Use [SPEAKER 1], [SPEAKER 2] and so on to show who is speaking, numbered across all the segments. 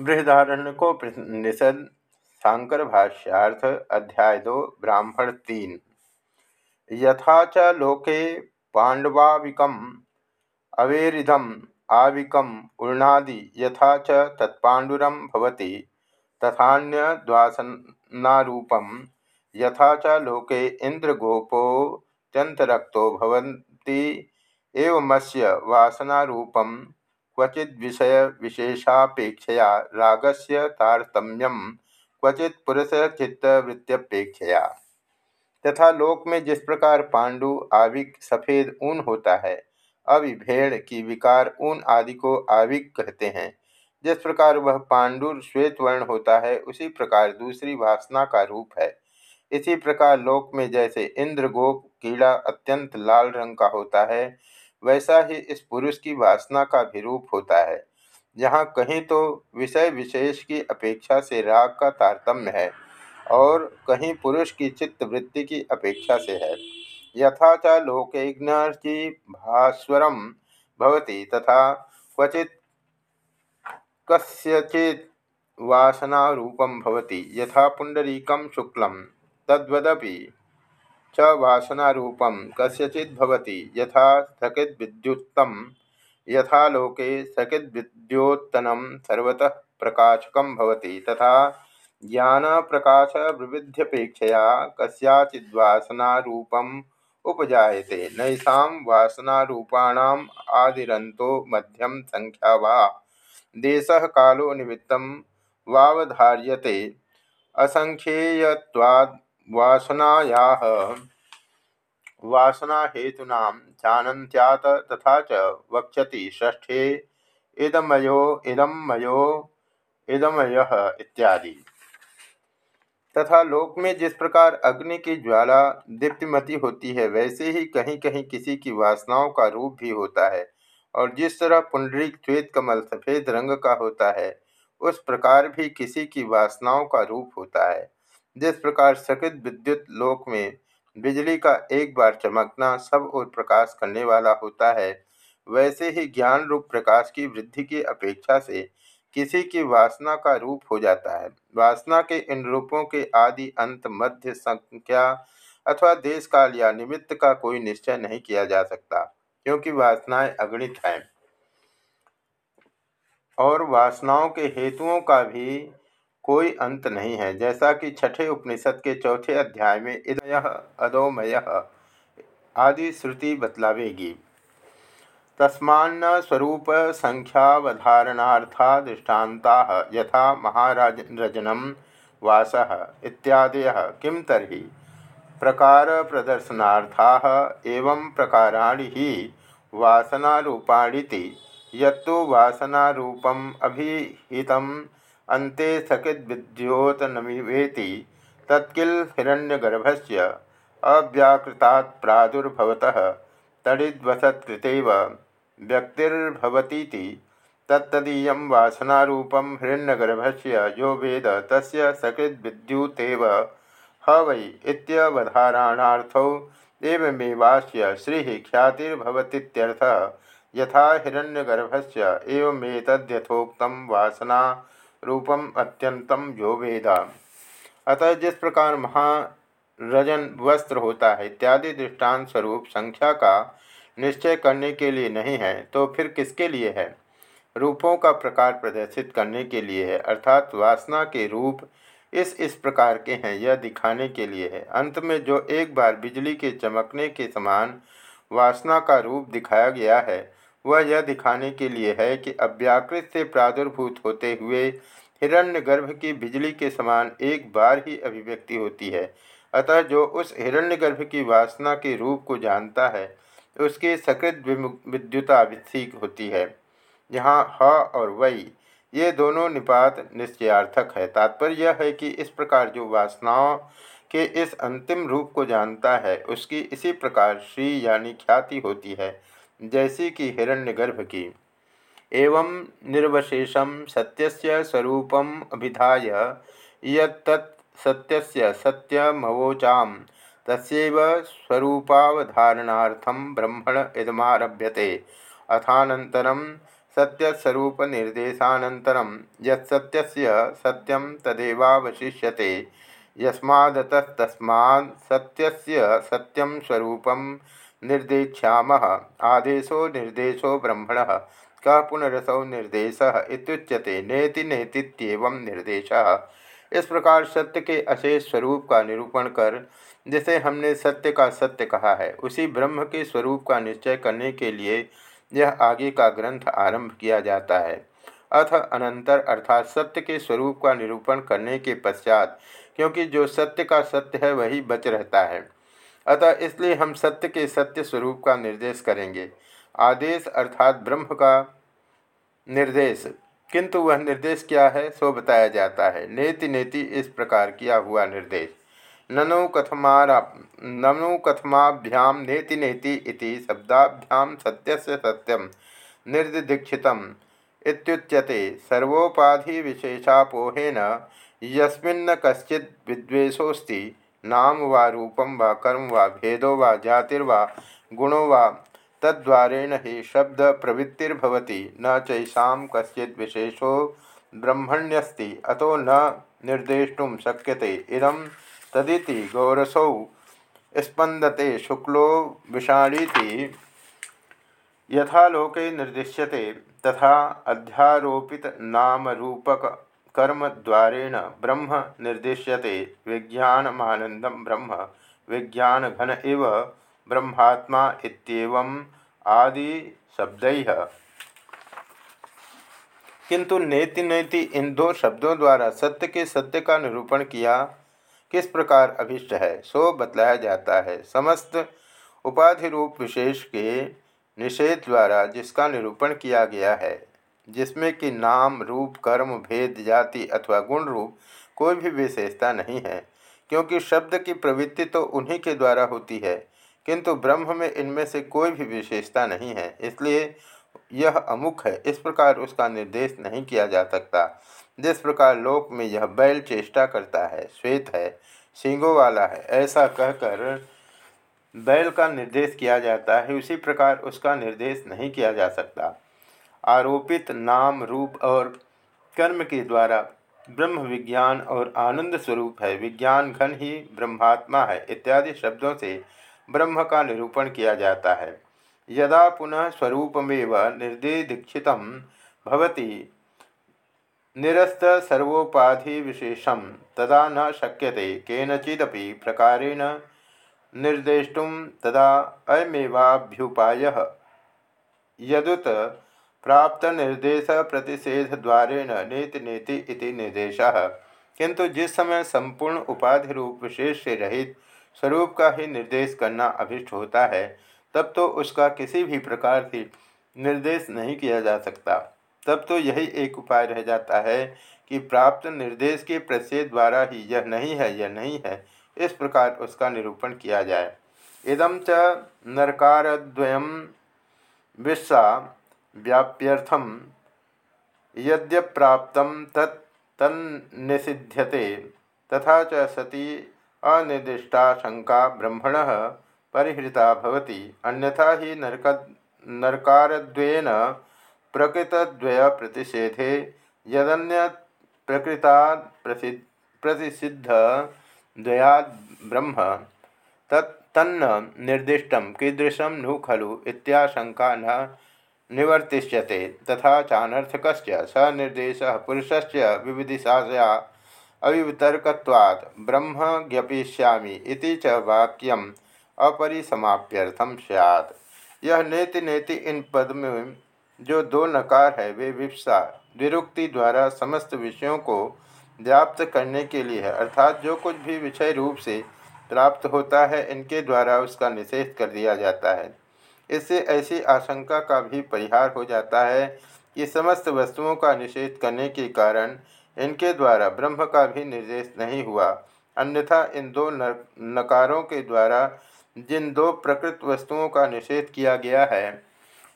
[SPEAKER 1] बृहदारण्यकोपनिषद, शांकर भाष्यार्थ, अध्याय दो, ब्राह्मण तीन। यथा च लोके पांडवाविकम, अवेरिदम, आविकम उर्णादि यथा च तत्पाण्डुरम भवति, तथान्यद्वासनारूपम। यथा च लोके इंद्रगोपोत्यंतरक्तो भवन्ति, एवमस्य वासनारूपम। क्वचिद विषय विशेषापेक्षया रागस्य तारतम्यम क्वचित पुरुष चित्तवृत्त्यपेक्षया तथा लोक में जिस प्रकार पांडु, आविक, सफ़ेद, ऊन होता है अवि भेड़ की विकार ऊन आदि को आविक कहते हैं। जिस प्रकार वह पांडुर श्वेत वर्ण होता है, उसी प्रकार दूसरी वासना का रूप है। इसी प्रकार लोक में जैसे इंद्रगोप, कीड़ा अत्यंत लाल रंग का होता है वैसा ही इस पुरुष की वासना का भी रूप होता है। यहाँ कहीं तो विषय विशेष की अपेक्षा से राग का तारतम्य है और कहीं पुरुष की चित्त वृत्ति की अपेक्षा से है। यथा च लोकज्ञ भास्वरम भवती तथा क्वचित कस्यचित वासनारूपम भवति। यथा पुंडरीकम शुक्लम तद्वदपि च वासनारूपम कस्यचिद्भवति यथा सकिद्विद्युत्तम यथा लोके सकिद्विद्योत्तनं सर्वतः प्रकाशकं भवति, तथा ज्ञानप्रकाशविविध्यपेक्षया कस्याचिद्वासनारूपम् उपजायते। नैषां वासनारूपाणाम् आदिरन्तो मध्यम संख्या वा। देशः कालो निमित्तं वावधार्यते। असंख्येयत्वाद् वासनाया। वासना हेतुना जानन्त्यात तथा च वक्षति ष्ठे इदमयो इदमयो, इदमय इत्यादि। तथा लोक में जिस प्रकार अग्नि की ज्वाला दीप्तिमती होती है, वैसे ही कहीं कहीं किसी की वासनाओं का रूप भी होता है और जिस तरह पुंडरीक श्वेत कमल सफ़ेद रंग का होता है, उस प्रकार भी किसी की वासनाओं का रूप होता है। जिस प्रकार सकृत विद्युत लोक में बिजली का एक बार चमकना सब और प्रकाश करने वाला होता है, वैसे ही ज्ञान रूप प्रकाश की वृद्धि की अपेक्षा से किसी की वासना का रूप हो जाता है। वासना के इन रूपों के आदि अंत मध्य संख्या अथवा देश काल या निमित्त का कोई निश्चय नहीं किया जा सकता, क्योंकि वासनाएँ अगणित हैं। और वासनाओं के हेतुओं का भी कोई अंत नहीं है। जैसा कि छठे उपनिषद के चौथे अध्याय में, इदय अदोमय आदि श्रुति बतलावेगी। तस्मान्न स्वरूप संख्यावधारणार्था दृष्टानता यथा महाराजनम वास इत्यादय। किम तरी प्रकार प्रदर्शनार्था एवं प्रकाराणि ही वासनारूपाणीति। यत्तु वासनारूपम अभिहितम अन्ते सकिद्विद्योतनमिवेति तत्किल हिरण्यगर्भस्य अव्याकृतात् प्रादुर्भवतः तडिद्वसत्कृतेव व्यक्तिर्भवतीति तत्तदीयं वासनारूपं हिरण्यगर्भस्य यो वेद तस्य सकृद्विद्युतेव ह वै इत्यवधारणार्थौ एवमेवास्य श्रीः ख्यातिर्भवतीत्यर्थः यथा हिरण्यगर्भस्य एवमेतद्यथोक्तं वासना रूपम अत्यंतम जो वेदा। अतः जिस प्रकार महारजन वस्त्र होता है, इत्यादि दृष्टांत स्वरूप संख्या का निश्चय करने के लिए नहीं है तो फिर किसके लिए है? रूपों का प्रकार प्रदर्शित करने के लिए है, अर्थात वासना के रूप इस इस प्रकार के हैं, यह दिखाने के लिए है। अंत में जो एक बार बिजली के चमकने के समान वासना का रूप दिखाया गया है वह यह दिखाने के लिए है कि अव्याकृत से प्रादुर्भूत होते हुए हिरण्य गर्भ की बिजली के समान एक बार ही अभिव्यक्ति होती है। अतः जो उस हिरण्यगर्भ की वासना के रूप को जानता है, उसकी सकृत विद्युता वित्सिक होती है। यहाँ ह और वई ये दोनों निपात निश्चयार्थक है। तात्पर्य यह है कि इस प्रकार जो वासनाओं के इस अंतिम रूप को जानता है, उसकी इसी प्रकार श्री यानी ख्याति होती है। जैसी कि हिरण्यगर्भ की। एवं निर्वशेषम सत्यस्य स्वरूपम अभिधाय सत्यस्य सत्यमवोचाम तस्व स्वरूपावधारणार्थम ब्रह्मण इदमारभ्यते अथानन्तरं सत्यस्वरूप निर्देशानन्तरं यत्सत्यस्य सत्यं तदेवावशिष्यते। यस्मादतस्तस्मात् सत्यस्य सत्यं स्वरूपं निर्देक्ष्यामः आदेशो निर्देशो ब्रह्मणः। कः पुनरसौ निर्देश इत्युच्यते। नेति नेतित्येवं निर्देश। इस प्रकार सत्य के अशेष स्वरूप का निरूपण कर, जिसे हमने सत्य का सत्य कहा है, उसी ब्रह्म के स्वरूप का निश्चय करने के लिए यह आगे का ग्रंथ आरंभ किया जाता है। अथ अनंतर अर्थात सत्य के स्वरूप का निरूपण करने के पश्चात, क्योंकि जो सत्य का सत्य है, वही बच रहता है। अतः इसलिए हम सत्य के सत्य स्वरूप का निर्देश करेंगे। आदेश अर्थात ब्रह्म का निर्देश। किंतु वह निर्देश क्या है, सो बताया जाता है। नेति नेति इस प्रकार किया हुआ निर्देश। ननु कथमारा, ननु कथमाभ्याम नेति नेति इति शब्दाभ्याम सत्यस्य सत्यम निर्दिदीक्षित इत्युच्यते। सर्वोपाधि विशेषापोहेन यस्मिन्न कश्चित् विद्वेषोऽस्ति। नाम वा रूपम वा कर्म वा भेदो वा जातिर्वा गुणो वा तद्वारेण ही शब्द प्रवृत्तिर्भवति। न चैषा कश्चित् विशेषो ब्रह्मण्यस्ति। अतो न निर्देष्टुं शक्यते। इदं तदिति गौरसौ स्पंदते शुक्लो विषाणीति यथा लोके निर्दिश्यते तथा अध्यारोपित नाम रूपक कर्म द्वारेण ब्रह्म निर्दिश्यते। विज्ञानमानंदम ब्रह्म। विज्ञान घन इव ब्रह्मात्मा इत्येवम् आदि शब्द किंतु नेति नेति इन दो शब्दों द्वारा सत्य के सत्य का निरूपण किया किस प्रकार अभिष्ट है, सो बतलाया जाता है। समस्त उपाधि रूप विशेष के निषेध द्वारा जिसका निरूपण किया गया है। जिसमें कि नाम, रूप, कर्म, भेद, जाति अथवा गुण रूप कोई भी विशेषता नहीं है, क्योंकि शब्द की प्रवृत्ति तो उन्हीं के द्वारा होती है, किंतु ब्रह्म में इनमें से कोई भी विशेषता नहीं है, इसलिए यह अमुख है, इस प्रकार उसका निर्देश नहीं किया जा सकता। जिस प्रकार लोक में यह बैल चेष्टा करता है, श्वेत है, सिंगों वाला है, ऐसा कहकर बैल का निर्देश किया जाता है, उसी प्रकार उसका निर्देश नहीं किया जा सकता। आरोपित नाम, रूप और कर्म के द्वारा ब्रह्म विज्ञान और आनंद स्वरूप है। विज्ञान घन ही ब्रह्मात्मा है, इत्यादि शब्दों से ब्रह्म का निरूपण किया जाता है। यदा पुनः स्वरूपमेव निर्देदीक्षित भवति, निरस्त सर्वोपाधि विशेषम तदा न शक्यते। केनचिदपि प्रकारेण निर्देष्टुम तदा अयमेवाभ्युपाय। यदुत प्राप्त निर्देश प्रतिषेध द्वारेण नेति नेति इति निर्देश। किंतु जिस समय संपूर्ण उपाधि रूप विशेष से रहित स्वरूप का ही निर्देश करना अभिष्ट होता है, तब तो उसका किसी भी प्रकार से निर्देश नहीं किया जा सकता। तब तो यही एक उपाय रह जाता है कि प्राप्त निर्देश के प्रत्यय द्वारा ही यह नहीं है, यह नहीं है, इस प्रकार उसका निरूपण किया जाए। इदम च नरकारद्वयम विश्वा व्याप्यर्थम यद्यप्राप्त तत् तथा च सती अनिर्दिष्टा शंका ब्रह्मण परिहृता भवति। अन्यथा ही नरक नरकारद्वयेन प्रकृतद्वय प्रतिषेधे यदन्य प्रकृता प्रतिसिद्ध द्वयाद ब्रह्म। तन्न निर्दिष्ट, कीदृशं नु खलु इत्याशंका न निवर्तिष्यते, तथा चानर्थक स निर्देश पुरुष से विविधिशाया अवितर्कवाद ब्रह्म ज्ञपिष्यामि इति च वाक्यम अपरिसमाप्यर्थम सैत् यह नेति नेति इन पद में जो दो नकार है, वे विप्सा, विरुक्ति द्वारा समस्त विषयों को व्याप्त करने के लिए है, अर्थात जो कुछ भी विषय रूप से प्राप्त होता है, इनके द्वारा उसका निषेध कर दिया जाता है। इससे ऐसी आशंका का भी परिहार हो जाता है कि समस्त वस्तुओं का निषेध करने के कारण इनके द्वारा ब्रह्म का भी निर्देश नहीं हुआ। अन्यथा इन दो नकारों के द्वारा जिन दो प्रकृत वस्तुओं का निषेध किया गया है,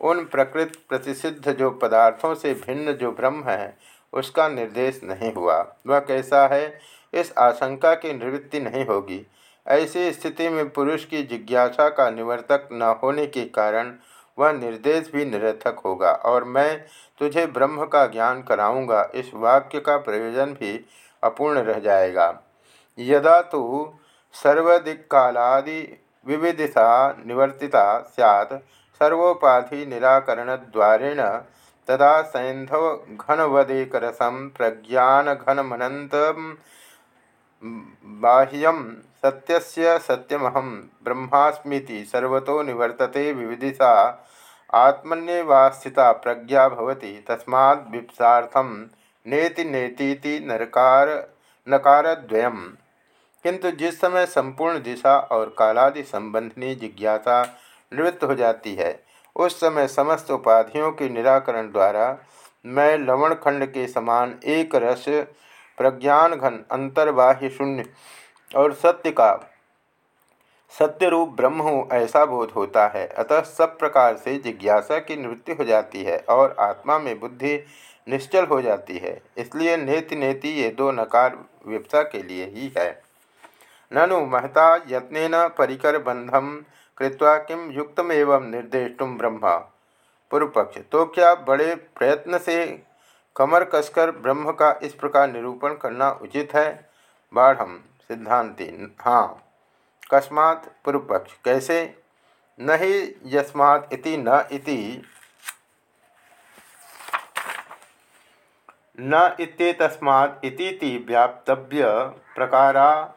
[SPEAKER 1] उन प्रकृत प्रतिसिद्ध जो पदार्थों से भिन्न जो ब्रह्म है, उसका निर्देश नहीं हुआ। वह कैसा है, इस आशंका की निवृत्ति नहीं होगी। ऐसी स्थिति में पुरुष की जिज्ञासा का निवर्तक न होने के कारण वह निर्देश भी निरर्थक होगा। और मैं तुझे ब्रह्म का ज्ञान कराऊँगा, इस वाक्य का प्रयोजन भी अपूर्ण रह जाएगा। यदा तो सर्वदिक्कालादि विविधिता निवर्तिता सैत् सर्वोपाधि निराकरण द्वारेण तदा सैंधव घनवदेकरसम प्रज्ञान घनमनंत बाह्यम सत्यस्य सत्यमहम ब्रह्मास्मीति सर्वतो निवर्तते विविधिता आत्मन्यवास्थिता प्रज्ञा भवति, तस्माद् विप्सार्थम नेति नेतीति नरकार नकारद्वयम्। किंतु जिस समय संपूर्ण दिशा और कालादि संबंधनी जिज्ञासा निवृत्त हो जाती है, उस समय समस्त उपाधियों के निराकरण द्वारा मैं लवण खंड के समान एक रस प्रज्ञान घन अंतर्बाह्य शून्य और सत्य का सत्य रूप ब्रह्म हूँ, ऐसा बोध होता है। अतः सब प्रकार से जिज्ञासा की निवृत्ति हो जाती है और आत्मा में बुद्धि निश्चल हो जाती है। इसलिए नेति नेति ये दो नकार विपसा के लिए ही है। ननु महता यत्न परिकर बंधम कृत्वा किम युक्तमेव निर्देष्टुम ब्रह्म। पूर्व पक्ष तो क्या बड़े प्रयत्न से कमर कसकर ब्रह्म का इस प्रकार निरूपण करना उचित है? बाढ़ सिद्धांति। हाँ। कस्मात् पूर्व पक्ष कैसे? न ही यस्मात् इति न इति। न इत्येतस्मात् इति व्याप्तव्य प्रकारा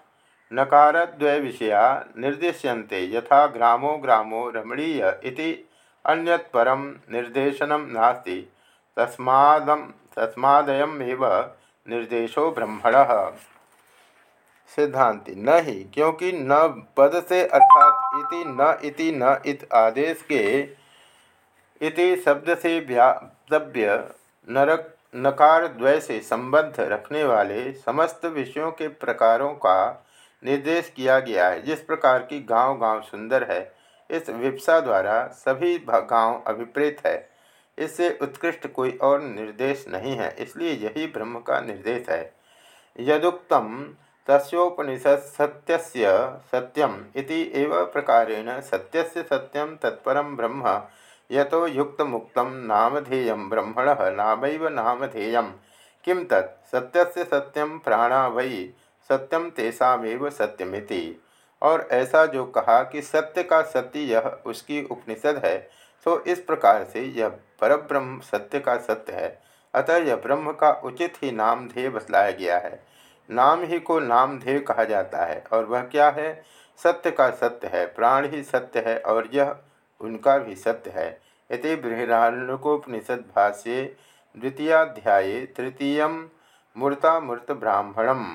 [SPEAKER 1] नकारद्वय विषया निर्दिश्यन्ते यथा ग्रामो ग्रामो रमणीय इति अन्यत्परम निर्देशनम नास्ति। तस्मादम तस्मादयमेव निर्देशो ब्रह्मण। सिद्धांति, न ही, क्योंकि न पद से अर्थात इति, न इति, न इत आदेश के इति शब्द से व्याप्तव्य नरक, नकार, द्वय से संबद्ध रखने वाले समस्त विषयों के प्रकारों का निर्देश किया गया है। जिस प्रकार की गाँव गाँव सुंदर है, इस विप्सा द्वारा सभी गाँव अभिप्रेत है। इससे उत्कृष्ट कोई और निर्देश नहीं है, इसलिए यही ब्रह्म का निर्देश है। यदुक्तम तस्ोपनिषद सत्यस्य सत्यम इति एव प्रकारेण सत्यस्य सत्यम तत्परम ब्रह्म, यतो युक्त मुक्त नामधेय ब्रह्मण नामैव नामधेय। किम तत्? सत्य सत्यम प्राणा वै सत्यम तेषामेव सत्यमिति। और ऐसा जो कहा कि सत्य का सत्य यह उसकी उपनिषद है तो इस प्रकार से यह परब्रह्म सत्य का सत्य है। अतः यह ब्रह्म का उचित ही नामधेय बतलाया गया है। नाम ही को नामधेय कहा जाता है, और वह क्या है? सत्य का सत्य है, प्राण ही सत्य है, और यह उनका भी सत्य है। इति बृहदारण्यकोपनिषद भाष्ये द्वितीयाध्याये तृतीय मूर्तामूर्त ब्राह्मणम